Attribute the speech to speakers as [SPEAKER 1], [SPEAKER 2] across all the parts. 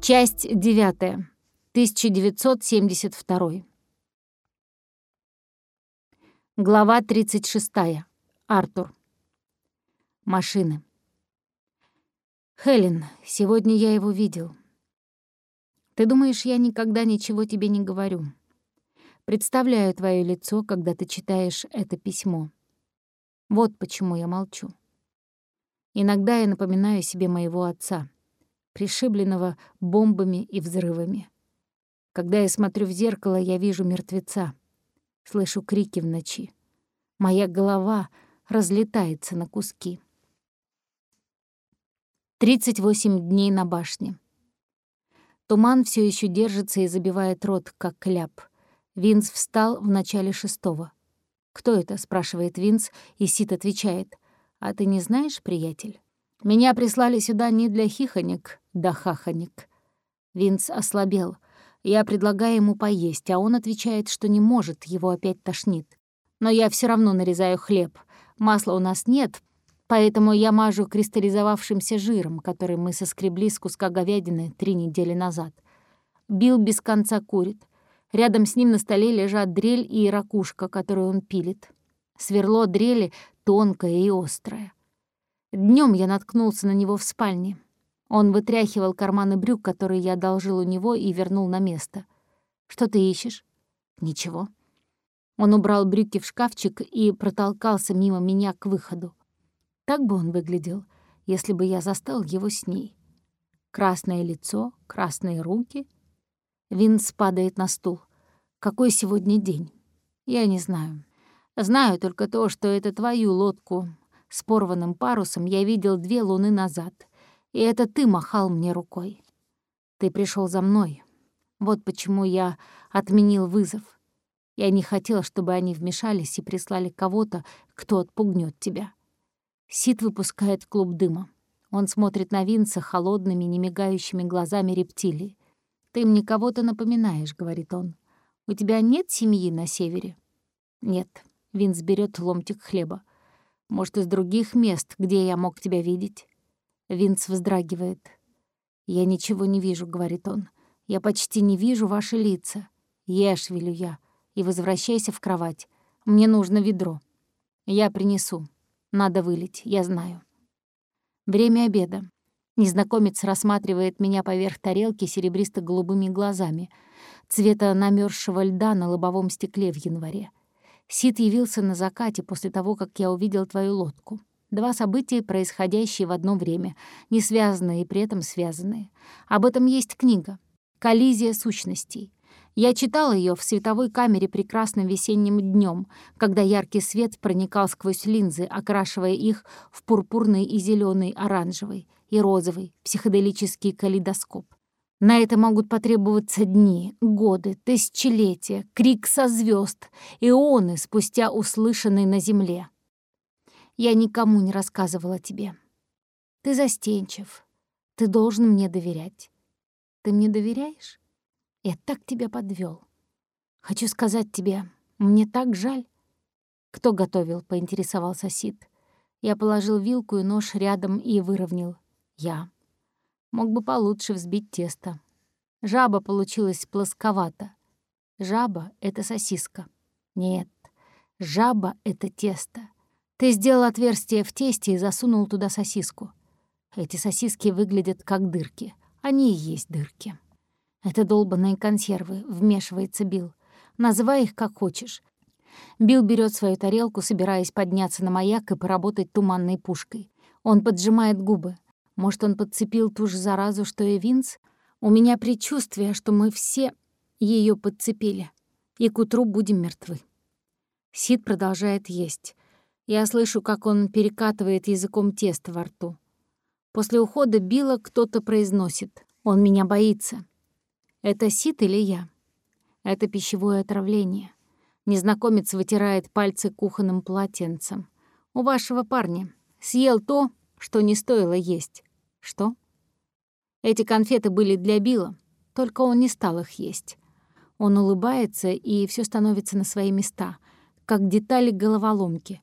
[SPEAKER 1] Часть 9. 1972. Глава 36. Артур. Машины. Хелен, сегодня я его видел. Ты думаешь, я никогда ничего тебе не говорю? Представляю твое лицо, когда ты читаешь это письмо. Вот почему я молчу. Иногда я напоминаю себе моего отца — пришибленного бомбами и взрывами. Когда я смотрю в зеркало, я вижу мертвеца, слышу крики в ночи. Моя голова разлетается на куски. 38 дней на башне. Туман все еще держится и забивает рот, как кляп. Винс встал в начале шестого. «Кто это?» — спрашивает Винс, и Сит отвечает. «А ты не знаешь, приятель?» Меня прислали сюда не для хихонек, да хахонек. Винс ослабел. Я предлагаю ему поесть, а он отвечает, что не может, его опять тошнит. Но я все равно нарезаю хлеб. Масла у нас нет, поэтому я мажу кристаллизовавшимся жиром, который мы соскребли с куска говядины три недели назад. Билл без конца курит. Рядом с ним на столе лежат дрель и ракушка, которую он пилит. Сверло дрели тонкое и острое. Днем я наткнулся на него в спальне. Он вытряхивал карманы брюк, которые я одолжил у него, и вернул на место. «Что ты ищешь?» «Ничего». Он убрал брюки в шкафчик и протолкался мимо меня к выходу. Так бы он выглядел, если бы я застал его с ней. Красное лицо, красные руки. Винс падает на стул. Какой сегодня день? Я не знаю. Знаю только то, что это твою лодку с порванным парусом я видел две луны назад, и это ты махал мне рукой. Ты пришел за мной. Вот почему я отменил вызов. Я не хотел, чтобы они вмешались и прислали кого-то, кто отпугнет тебя. Сид выпускает клуб дыма. Он смотрит на Винса холодными, немигающими глазами рептилии. «Ты мне кого-то напоминаешь», — говорит он. «У тебя нет семьи на севере?» «Нет». Винс берет ломтик хлеба. Может, из других мест, где я мог тебя видеть?» Винс вздрагивает. «Я ничего не вижу», — говорит он. «Я почти не вижу ваши лица. Ешь, велю я, и возвращайся в кровать. Мне нужно ведро. Я принесу. Надо вылить, я знаю». Время обеда. Незнакомец рассматривает меня поверх тарелки серебристо-голубыми глазами, цвета намерзшего льда на лобовом стекле в январе. Сид явился на закате после того, как я увидел твою лодку. Два события, происходящие в одно время, не связанные и при этом связанные. Об этом есть книга «Коллизия сущностей». Я читал ее в световой камере прекрасным весенним днем, когда яркий свет проникал сквозь линзы, окрашивая их в пурпурный и зеленый, оранжевый и розовый психоделический калейдоскоп. На это могут потребоваться дни, годы, тысячелетия, крик со звезд, ионы спустя услышанный на земле. Я никому не рассказывала тебе. Ты застенчив. Ты должен мне доверять. Ты мне доверяешь? Я так тебя подвел. Хочу сказать тебе, мне так жаль. Кто готовил, поинтересовался Сид. Я положил вилку и нож рядом и выровнял. Я. Мог бы получше взбить тесто. Жаба получилась плосковато. Жаба — это сосиска. Нет, жаба — это тесто. Ты сделал отверстие в тесте и засунул туда сосиску. Эти сосиски выглядят как дырки. Они и есть дырки. Это долбанные консервы, вмешивается Билл. Называй их как хочешь. Билл берет свою тарелку, собираясь подняться на маяк и поработать туманной пушкой. Он поджимает губы. Может, он подцепил ту же заразу, что и Винс? У меня предчувствие, что мы все ее подцепили, и к утру будем мертвы. Сид продолжает есть. Я слышу, как он перекатывает языком тесто во рту. После ухода Билла кто-то произносит. Он меня боится. Это Сид или я? Это пищевое отравление. Незнакомец вытирает пальцы кухонным полотенцем. У вашего парня. Съел то, что не стоило есть. Что? Эти конфеты были для Билла, только он не стал их есть. Он улыбается, и все становится на свои места, как детали головоломки.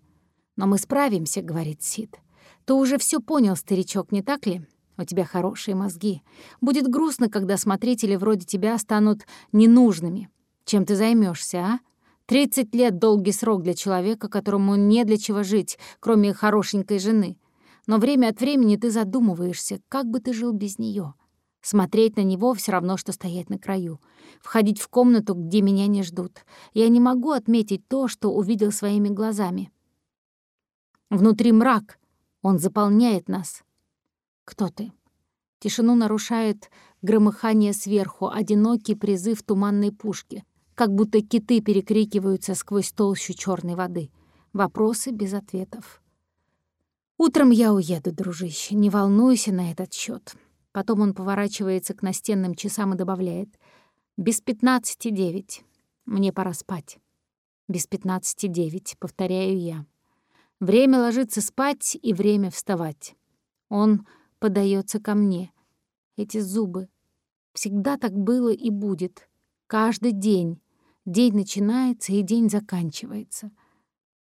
[SPEAKER 1] «Но мы справимся», — говорит Сид. «Ты уже все понял, старичок, не так ли? У тебя хорошие мозги. Будет грустно, когда смотрители вроде тебя станут ненужными. Чем ты займешься, а? Тридцать лет — долгий срок для человека, которому не для чего жить, кроме хорошенькой жены. Но время от времени ты задумываешься, как бы ты жил без нее. Смотреть на него все равно, что стоять на краю. Входить в комнату, где меня не ждут. Я не могу отметить то, что увидел своими глазами. Внутри мрак. Он заполняет нас. Кто ты? Тишину нарушает громыхание сверху, одинокий призыв туманной пушки, как будто киты перекрикиваются сквозь толщу черной воды. Вопросы без ответов. «Утром я уеду, дружище, не волнуйся на этот счет. Потом он поворачивается к настенным часам и добавляет. «Без пятнадцати девять. Мне пора спать». «Без пятнадцати девять», — повторяю я. Время ложиться спать и время вставать. Он подается ко мне. Эти зубы. Всегда так было и будет. Каждый день. День начинается и день заканчивается.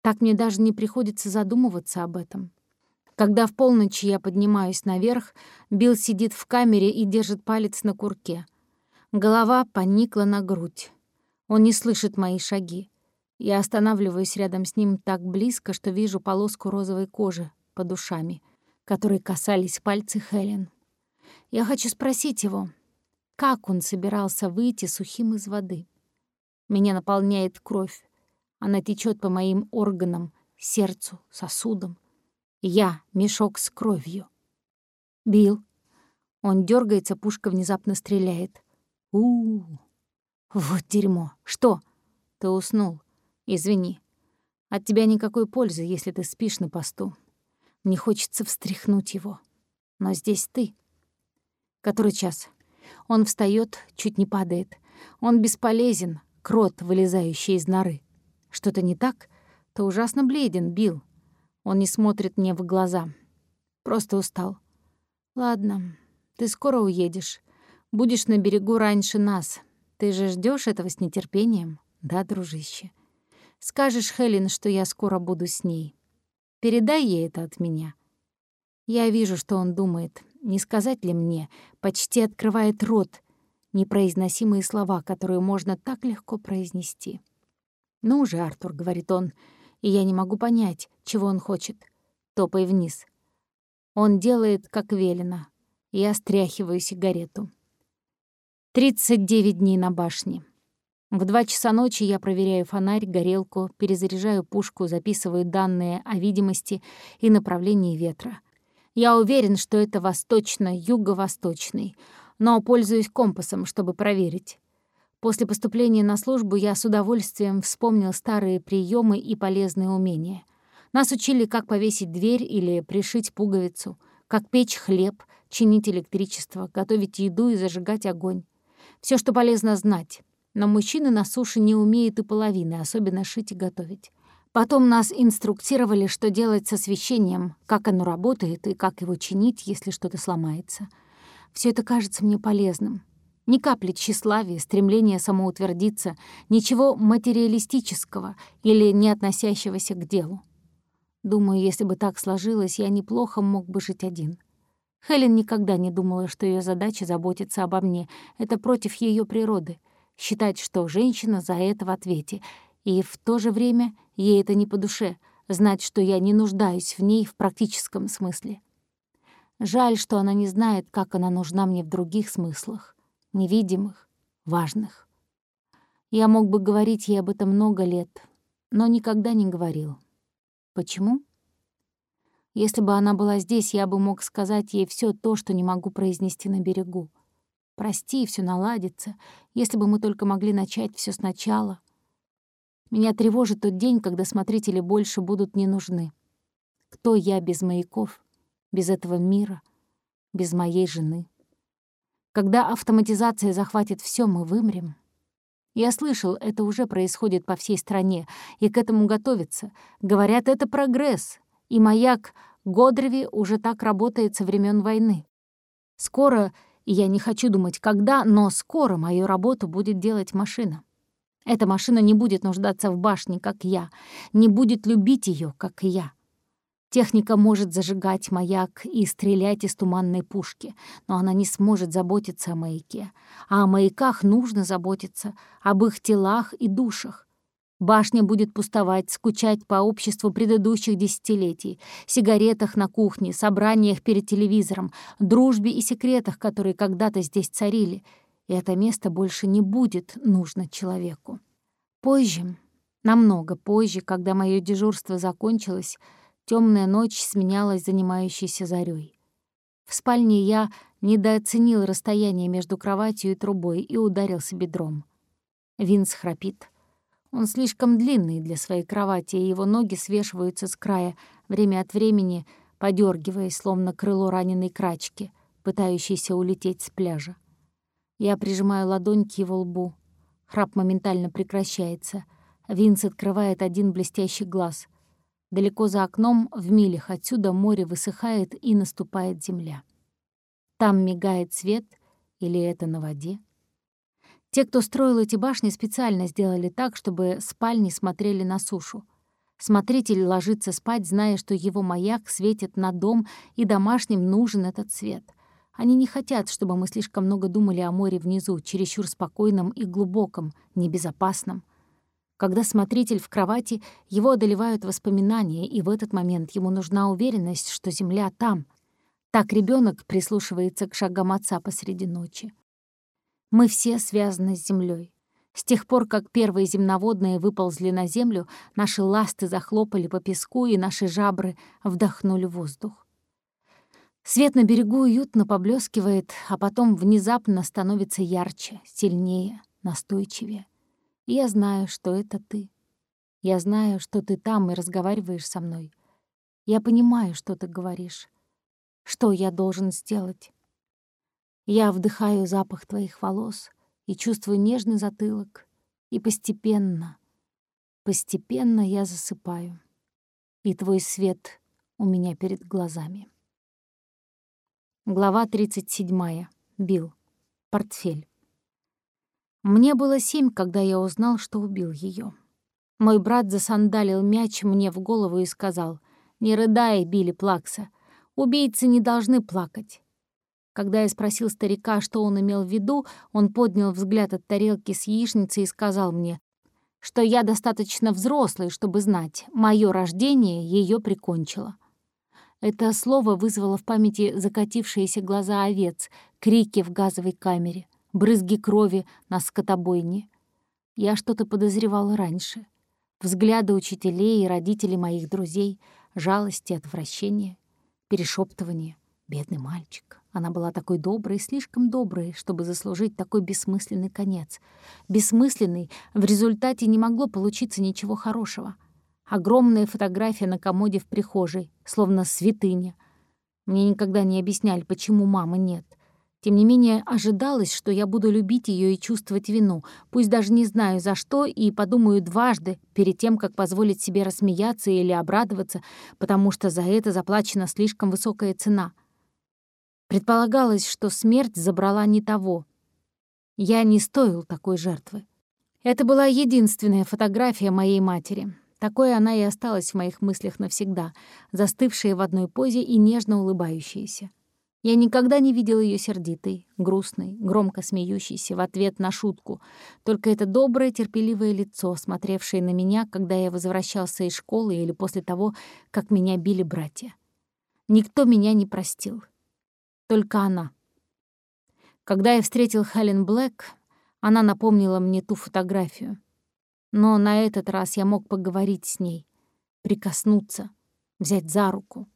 [SPEAKER 1] Так мне даже не приходится задумываться об этом. Когда в полночь я поднимаюсь наверх, Билл сидит в камере и держит палец на курке. Голова поникла на грудь. Он не слышит мои шаги. Я останавливаюсь рядом с ним так близко, что вижу полоску розовой кожи под ушами, которые касались пальцы Хелен. Я хочу спросить его, как он собирался выйти сухим из воды. Меня наполняет кровь. Она течет по моим органам, сердцу, сосудам. Я — мешок с кровью. Бил. Он дергается, пушка внезапно стреляет. у у. Вот дерьмо. Что? Ты уснул. Извини. От тебя никакой пользы, если ты спишь на посту. Мне хочется встряхнуть его. Но здесь ты. Который час? Он встает, чуть не падает. Он бесполезен, крот, вылезающий из норы. Что-то не так? Ты ужасно бледен, Бил. Он не смотрит мне в глаза. Просто устал. Ладно, ты скоро уедешь. Будешь на берегу раньше нас. Ты же ждешь этого с нетерпением, да, дружище? Скажешь Хелен, что я скоро буду с ней. Передай ей это от меня. Я вижу, что он думает. Не сказать ли мне, почти открывает рот, непроизносимые слова, которые можно так легко произнести. «Ну же, Артур», — говорит он, — и я не могу понять, чего он хочет. Топай вниз. Он делает, как велено. Я стряхиваю сигарету. 39 дней на башне. В два часа ночи я проверяю фонарь, горелку, перезаряжаю пушку, записываю данные о видимости и направлении ветра. Я уверен, что это восточно-юго-восточный, но пользуюсь компасом, чтобы проверить. После поступления на службу я с удовольствием вспомнил старые приемы и полезные умения. Нас учили, как повесить дверь или пришить пуговицу, как печь хлеб, чинить электричество, готовить еду и зажигать огонь. Все, что полезно знать. Но мужчины на суше не умеют и половины, особенно шить и готовить. Потом нас инструктировали, что делать с освещением, как оно работает и как его чинить, если что-то сломается. Все это кажется мне полезным. Ни капли тщеславия, стремления самоутвердиться, ничего материалистического или не относящегося к делу. Думаю, если бы так сложилось, я неплохо мог бы жить один. Хелен никогда не думала, что ее задача заботиться обо мне. Это против ее природы. Считать, что женщина за это в ответе. И в то же время ей это не по душе — знать, что я не нуждаюсь в ней в практическом смысле. Жаль, что она не знает, как она нужна мне в других смыслах невидимых, важных. Я мог бы говорить ей об этом много лет, но никогда не говорил. Почему? Если бы она была здесь, я бы мог сказать ей все то, что не могу произнести на берегу. Прости, все наладится, если бы мы только могли начать все сначала. Меня тревожит тот день, когда смотрители больше будут не нужны. Кто я без маяков, без этого мира, без моей жены? Когда автоматизация захватит все, мы вымрем. Я слышал, это уже происходит по всей стране, и к этому готовятся. Говорят, это прогресс, и маяк Годреви уже так работает со времен войны. Скоро, я не хочу думать когда, но скоро мою работу будет делать машина. Эта машина не будет нуждаться в башне, как я, не будет любить ее, как я. Техника может зажигать маяк и стрелять из туманной пушки, но она не сможет заботиться о маяке. А о маяках нужно заботиться, об их телах и душах. Башня будет пустовать, скучать по обществу предыдущих десятилетий, сигаретах на кухне, собраниях перед телевизором, дружбе и секретах, которые когда-то здесь царили. И это место больше не будет нужно человеку. Позже, намного позже, когда мое дежурство закончилось, Темная ночь сменялась занимающейся зарей. В спальне я недооценил расстояние между кроватью и трубой и ударился бедром. Винс храпит. Он слишком длинный для своей кровати, и его ноги свешиваются с края, время от времени подергиваясь, словно крыло раненой крачки, пытающейся улететь с пляжа. Я прижимаю ладонь к его лбу. Храп моментально прекращается. Винс открывает один блестящий глаз — Далеко за окном, в милях отсюда, море высыхает и наступает земля. Там мигает свет, или это на воде? Те, кто строил эти башни, специально сделали так, чтобы спальни смотрели на сушу. Смотритель ложится спать, зная, что его маяк светит на дом, и домашним нужен этот свет. Они не хотят, чтобы мы слишком много думали о море внизу, чересчур спокойном и глубоком, небезопасном. Когда смотритель в кровати, его одолевают воспоминания, и в этот момент ему нужна уверенность, что земля там. Так ребенок прислушивается к шагам отца посреди ночи. Мы все связаны с землей. С тех пор, как первые земноводные выползли на землю, наши ласты захлопали по песку, и наши жабры вдохнули воздух. Свет на берегу уютно поблескивает, а потом внезапно становится ярче, сильнее, настойчивее я знаю, что это ты. Я знаю, что ты там и разговариваешь со мной. Я понимаю, что ты говоришь. Что я должен сделать? Я вдыхаю запах твоих волос и чувствую нежный затылок. И постепенно, постепенно я засыпаю. И твой свет у меня перед глазами. Глава 37. Бил. Портфель. Мне было семь, когда я узнал, что убил ее. Мой брат засандалил мяч мне в голову и сказал, «Не рыдай, Билли Плакса, убийцы не должны плакать». Когда я спросил старика, что он имел в виду, он поднял взгляд от тарелки с яичницей и сказал мне, что я достаточно взрослый, чтобы знать, мое рождение ее прикончило. Это слово вызвало в памяти закатившиеся глаза овец, крики в газовой камере брызги крови на скотобойне. Я что-то подозревала раньше. Взгляды учителей и родителей моих друзей, жалости, отвращение, перешептывание. Бедный мальчик. Она была такой доброй, слишком доброй, чтобы заслужить такой бессмысленный конец. Бессмысленный, в результате не могло получиться ничего хорошего. Огромная фотография на комоде в прихожей, словно святыня. Мне никогда не объясняли, почему мамы нет — тем не менее, ожидалось, что я буду любить ее и чувствовать вину, пусть даже не знаю за что, и подумаю дважды перед тем, как позволить себе рассмеяться или обрадоваться, потому что за это заплачена слишком высокая цена. Предполагалось, что смерть забрала не того. Я не стоил такой жертвы. Это была единственная фотография моей матери. Такой она и осталась в моих мыслях навсегда, застывшая в одной позе и нежно улыбающаяся. Я никогда не видел ее сердитой, грустной, громко смеющейся в ответ на шутку. Только это доброе, терпеливое лицо, смотревшее на меня, когда я возвращался из школы или после того, как меня били братья. Никто меня не простил. Только она. Когда я встретил Хелен Блэк, она напомнила мне ту фотографию. Но на этот раз я мог поговорить с ней, прикоснуться, взять за руку.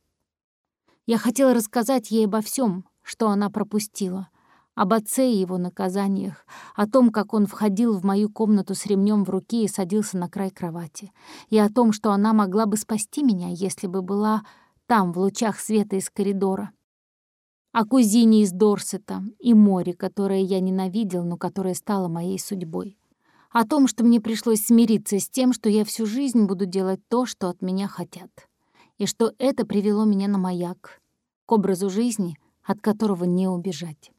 [SPEAKER 1] Я хотела рассказать ей обо всем, что она пропустила. Об отце и его наказаниях, о том, как он входил в мою комнату с ремнем в руке и садился на край кровати, и о том, что она могла бы спасти меня, если бы была там, в лучах света из коридора. О кузине из Дорсета и море, которое я ненавидел, но которое стало моей судьбой. О том, что мне пришлось смириться с тем, что я всю жизнь буду делать то, что от меня хотят и что это привело меня на маяк, к образу жизни, от которого не убежать.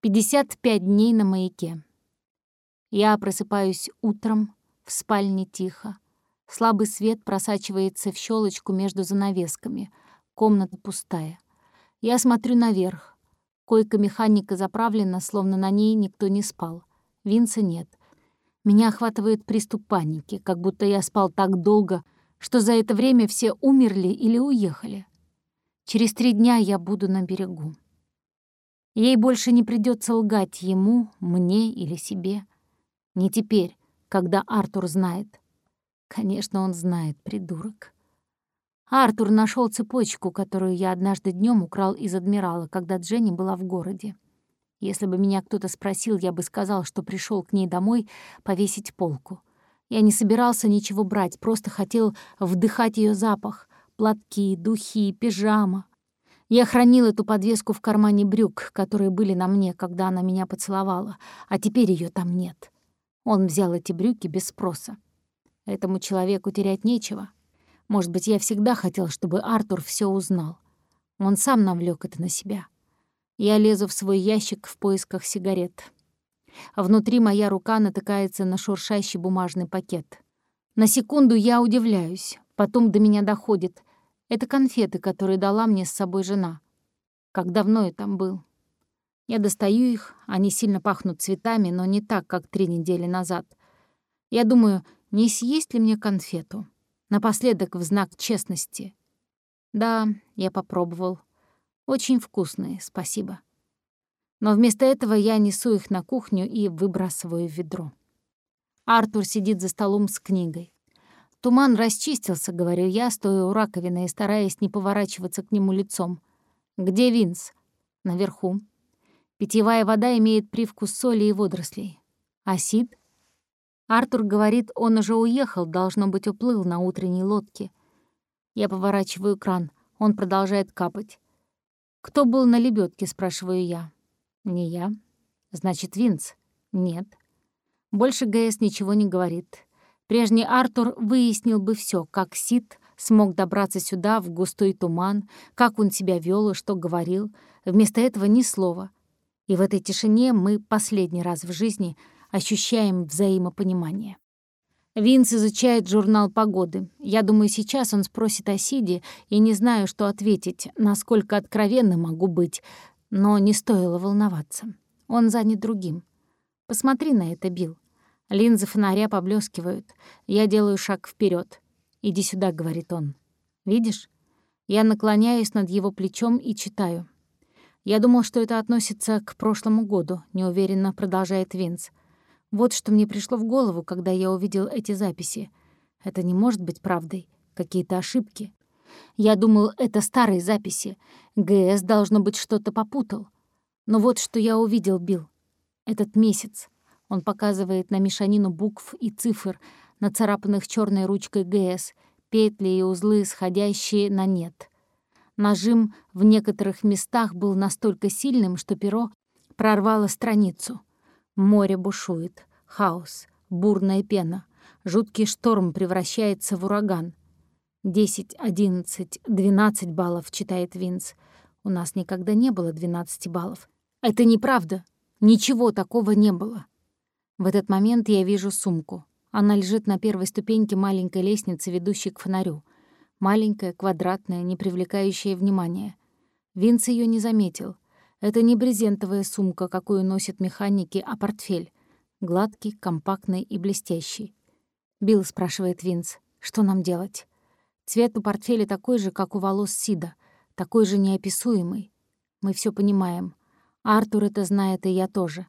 [SPEAKER 1] 55 дней на маяке. Я просыпаюсь утром, в спальне тихо. Слабый свет просачивается в щелочку между занавесками. Комната пустая. Я смотрю наверх. Койка механика заправлена, словно на ней никто не спал. Винца нет. Меня охватывает приступ паники, как будто я спал так долго, что за это время все умерли или уехали. Через три дня я буду на берегу. Ей больше не придется лгать ему, мне или себе. Не теперь, когда Артур знает. Конечно, он знает, придурок. Артур нашел цепочку, которую я однажды днем украл из адмирала, когда Дженни была в городе. Если бы меня кто-то спросил, я бы сказал, что пришел к ней домой повесить полку. Я не собирался ничего брать, просто хотел вдыхать ее запах. Платки, духи, пижама. Я хранил эту подвеску в кармане брюк, которые были на мне, когда она меня поцеловала, а теперь ее там нет. Он взял эти брюки без спроса. Этому человеку терять нечего. Может быть, я всегда хотел, чтобы Артур все узнал. Он сам навлек это на себя. Я лезу в свой ящик в поисках сигарет. Внутри моя рука натыкается на шуршащий бумажный пакет. На секунду я удивляюсь, потом до меня доходит. Это конфеты, которые дала мне с собой жена. Как давно я там был. Я достаю их, они сильно пахнут цветами, но не так, как три недели назад. Я думаю, не съесть ли мне конфету? Напоследок в знак честности. Да, я попробовал. Очень вкусные, спасибо. Но вместо этого я несу их на кухню и выбрасываю в ведро. Артур сидит за столом с книгой. Туман расчистился, говорю я, стоя у раковины и стараясь не поворачиваться к нему лицом. Где Винс? Наверху. Питьевая вода имеет привкус соли и водорослей. А? Артур говорит, он уже уехал, должно быть, уплыл на утренней лодке. Я поворачиваю кран, он продолжает капать. «Кто был на лебедке? спрашиваю я. «Не я». «Значит, Винс?» «Нет». Больше ГС ничего не говорит. Прежний Артур выяснил бы все, как Сид смог добраться сюда в густой туман, как он себя вел и что говорил. Вместо этого ни слова. И в этой тишине мы последний раз в жизни — ощущаем взаимопонимание. Винс изучает журнал погоды. Я думаю, сейчас он спросит о Сиде, и не знаю, что ответить, насколько откровенно могу быть, но не стоило волноваться. Он занят другим. Посмотри на это, Билл. Линзы фонаря поблескивают. Я делаю шаг вперед. «Иди сюда», — говорит он. «Видишь?» Я наклоняюсь над его плечом и читаю. «Я думал, что это относится к прошлому году», — неуверенно продолжает Винс. Вот что мне пришло в голову, когда я увидел эти записи. Это не может быть правдой. Какие-то ошибки. Я думал, это старые записи. ГС, должно быть, что-то попутал. Но вот что я увидел, Билл. Этот месяц. Он показывает на мешанину букв и цифр, нацарапанных черной ручкой ГС, петли и узлы, сходящие на «нет». Нажим в некоторых местах был настолько сильным, что перо прорвало страницу — Море бушует, хаос, бурная пена. Жуткий шторм превращается в ураган. «Десять, одиннадцать, двенадцать баллов», — читает Винс. «У нас никогда не было двенадцати баллов». «Это неправда. Ничего такого не было». В этот момент я вижу сумку. Она лежит на первой ступеньке маленькой лестницы, ведущей к фонарю. Маленькая, квадратная, не привлекающая внимания. Винс ее не заметил. Это не брезентовая сумка, какую носят механики, а портфель. Гладкий, компактный и блестящий. «Билл», — спрашивает Винс, — «что нам делать?» Цвет у портфеля такой же, как у волос Сида, такой же неописуемый. Мы все понимаем. Артур это знает, и я тоже.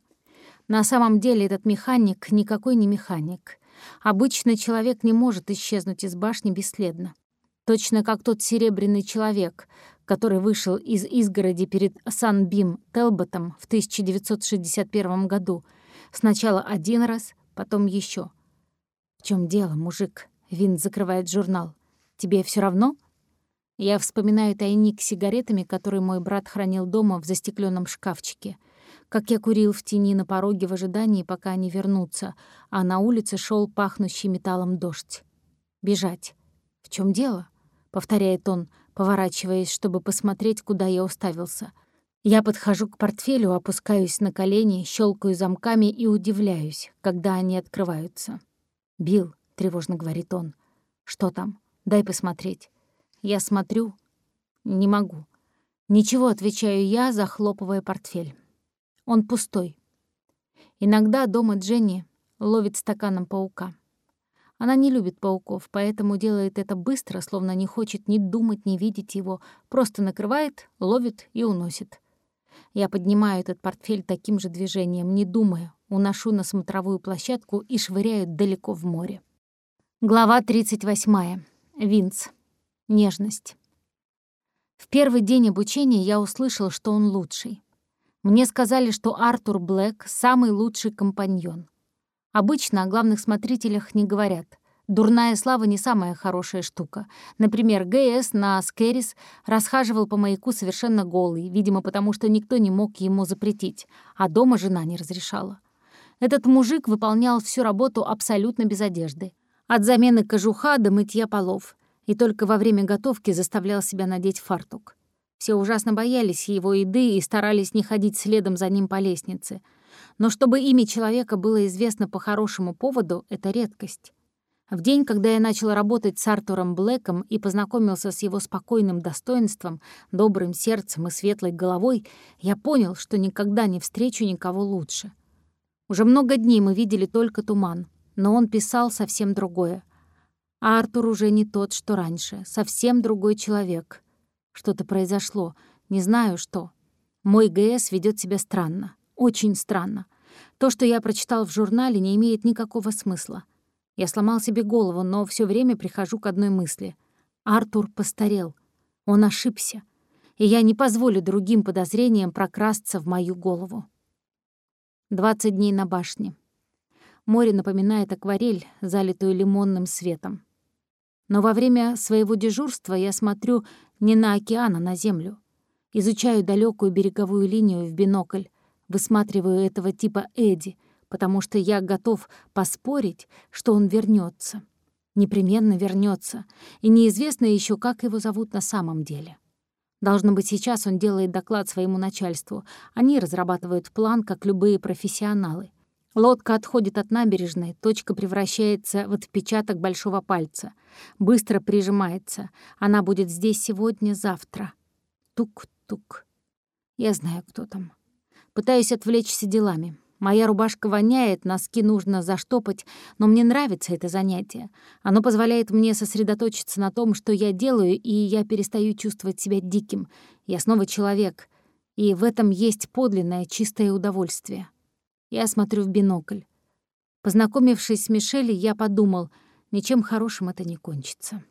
[SPEAKER 1] На самом деле этот механик никакой не механик. Обычный человек не может исчезнуть из башни бесследно. Точно как тот серебряный человек, который вышел из изгороди перед Санбим Телботом в 1961 году. Сначала один раз, потом еще. «В чем дело, мужик?» Вин закрывает журнал. «Тебе все равно?» Я вспоминаю тайник с сигаретами, который мой брат хранил дома в застекленном шкафчике. Как я курил в тени на пороге в ожидании, пока они вернутся, а на улице шел пахнущий металлом дождь. Бежать. В чем дело? — повторяет он, поворачиваясь, чтобы посмотреть, куда я уставился. Я подхожу к портфелю, опускаюсь на колени, щелкаю замками и удивляюсь, когда они открываются. «Билл», — тревожно говорит он, — «что там? Дай посмотреть». Я смотрю. Не могу. Ничего, отвечаю я, захлопывая портфель. Он пустой. Иногда дома Дженни ловит стаканом паука. Она не любит пауков, поэтому делает это быстро, словно не хочет ни думать, ни видеть его, просто накрывает, ловит и уносит. Я поднимаю этот портфель таким же движением, не думая, уношу на смотровую площадку и швыряю далеко в море. Глава 38. Винц. Нежность. В первый день обучения я услышал, что он лучший. Мне сказали, что Артур Блэк — самый лучший компаньон. Обычно о главных смотрителях не говорят. Дурная слава не самая хорошая штука. Например, ГС на Скерис расхаживал по маяку совершенно голый, видимо, потому что никто не мог ему запретить, а дома жена не разрешала. Этот мужик выполнял всю работу абсолютно без одежды. От замены кожуха до мытья полов. И только во время готовки заставлял себя надеть фартук. Все ужасно боялись его еды и старались не ходить следом за ним по лестнице. Но чтобы имя человека было известно по хорошему поводу, это редкость. В день, когда я начал работать с Артуром Блэком и познакомился с его спокойным достоинством, добрым сердцем и светлой головой, я понял, что никогда не встречу никого лучше. Уже много дней мы видели только туман, но он писал совсем другое. А Артур уже не тот, что раньше, совсем другой человек. Что-то произошло, не знаю что. Мой ГС ведет себя странно, очень странно. То, что я прочитал в журнале, не имеет никакого смысла. Я сломал себе голову, но все время прихожу к одной мысли. Артур постарел. Он ошибся. И я не позволю другим подозрениям прокрасться в мою голову. 20 дней на башне. Море напоминает акварель, залитую лимонным светом. Но во время своего дежурства я смотрю не на океан, а на землю. Изучаю далекую береговую линию в бинокль, высматриваю этого типа Эдди, потому что я готов поспорить, что он вернется. Непременно вернется, и неизвестно еще, как его зовут на самом деле. Должно быть, сейчас он делает доклад своему начальству. Они разрабатывают план, как любые профессионалы. Лодка отходит от набережной, точка превращается в отпечаток большого пальца. Быстро прижимается. Она будет здесь сегодня, завтра. Тук-тук. Я знаю, кто там. Пытаюсь отвлечься делами. Моя рубашка воняет, носки нужно заштопать, но мне нравится это занятие. Оно позволяет мне сосредоточиться на том, что я делаю, и я перестаю чувствовать себя диким. Я снова человек, и в этом есть подлинное чистое удовольствие. Я смотрю в бинокль. Познакомившись с Мишель, я подумал, ничем хорошим это не кончится.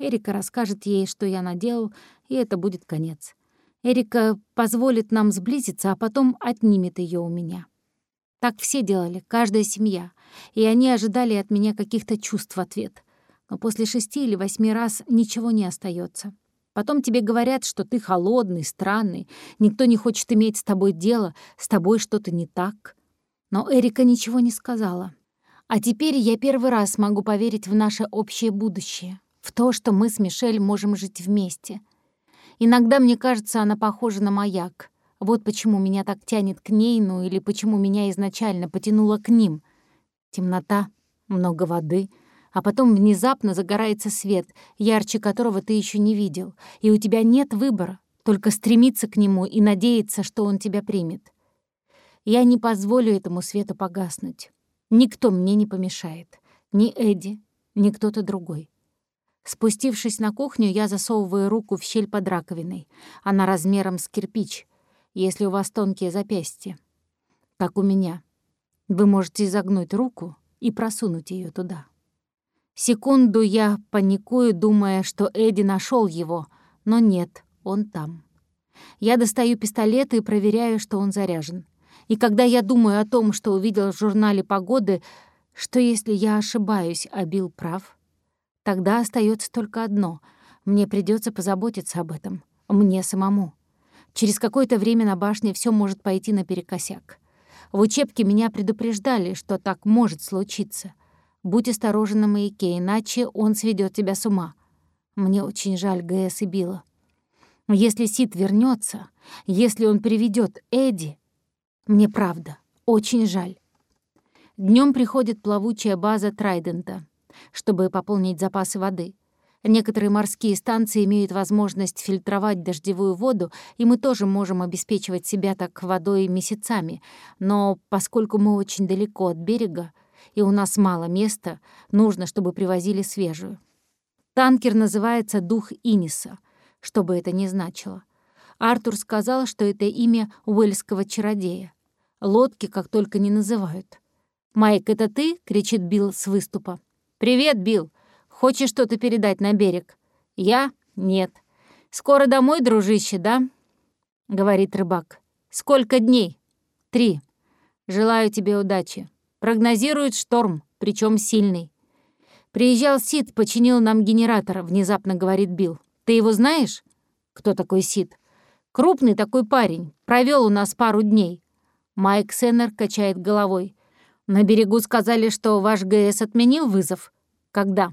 [SPEAKER 1] Эрика расскажет ей, что я наделал, и это будет конец. Эрика позволит нам сблизиться, а потом отнимет ее у меня. Так все делали, каждая семья, и они ожидали от меня каких-то чувств в ответ. Но после шести или восьми раз ничего не остается. Потом тебе говорят, что ты холодный, странный, никто не хочет иметь с тобой дело, с тобой что-то не так. Но Эрика ничего не сказала. А теперь я первый раз могу поверить в наше общее будущее, в то, что мы с Мишель можем жить вместе. Иногда мне кажется, она похожа на маяк — вот почему меня так тянет к ней, ну или почему меня изначально потянуло к ним. Темнота, много воды, а потом внезапно загорается свет, ярче которого ты еще не видел, и у тебя нет выбора, только стремиться к нему и надеяться, что он тебя примет. Я не позволю этому свету погаснуть. Никто мне не помешает. Ни Эдди, ни кто-то другой. Спустившись на кухню, я засовываю руку в щель под раковиной. Она размером с кирпич — если у вас тонкие запястья, как у меня. Вы можете изогнуть руку и просунуть ее туда. Секунду я паникую, думая, что Эдди нашел его, но нет, он там. Я достаю пистолет и проверяю, что он заряжен. И когда я думаю о том, что увидел в журнале погоды, что если я ошибаюсь, а Билл прав, тогда остается только одно — мне придется позаботиться об этом, мне самому. Через какое-то время на башне все может пойти наперекосяк. В учебке меня предупреждали, что так может случиться. Будь осторожен на маяке, иначе он сведет тебя с ума. Мне очень жаль ГС и Билла. Если Сид вернется, если он приведет Эдди, мне правда очень жаль. Днем приходит плавучая база Трайдента, чтобы пополнить запасы воды. Некоторые морские станции имеют возможность фильтровать дождевую воду, и мы тоже можем обеспечивать себя так водой месяцами. Но поскольку мы очень далеко от берега, и у нас мало места, нужно, чтобы привозили свежую. Танкер называется «Дух Иниса», что бы это ни значило. Артур сказал, что это имя уэльского чародея. Лодки как только не называют. «Майк, это ты?» — кричит Билл с выступа. «Привет, Билл. Хочешь что-то передать на берег?» «Я? Нет. Скоро домой, дружище, да?» — говорит рыбак. «Сколько дней?» «Три. Желаю тебе удачи. Прогнозирует шторм, причем сильный. Приезжал Сид, починил нам генератор, внезапно говорит Билл. Ты его знаешь? Кто такой Сид? Крупный такой парень. Провел у нас пару дней. Майк Сеннер качает головой. На берегу сказали, что ваш ГС отменил вызов. Когда?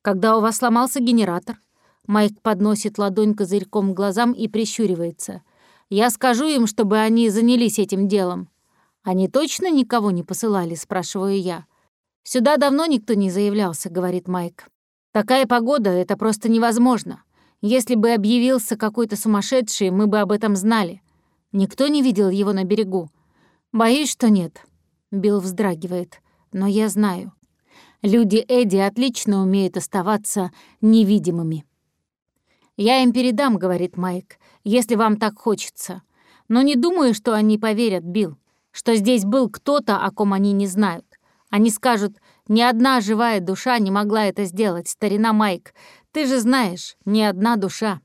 [SPEAKER 1] Когда у вас сломался генератор. Майк подносит ладонь козырьком к глазам и прищуривается. Я скажу им, чтобы они занялись этим делом. Они точно никого не посылали, спрашиваю я. Сюда давно никто не заявлялся, говорит Майк. Такая погода — это просто невозможно. Если бы объявился какой-то сумасшедший, мы бы об этом знали. Никто не видел его на берегу. Боюсь, что нет. Билл вздрагивает. Но я знаю. Люди Эдди отлично умеют оставаться невидимыми. «Я им передам», — говорит Майк, — «если вам так хочется. Но не думаю, что они поверят, Билл, что здесь был кто-то, о ком они не знают. Они скажут, ни одна живая душа не могла это сделать, старина Майк. Ты же знаешь, ни одна душа.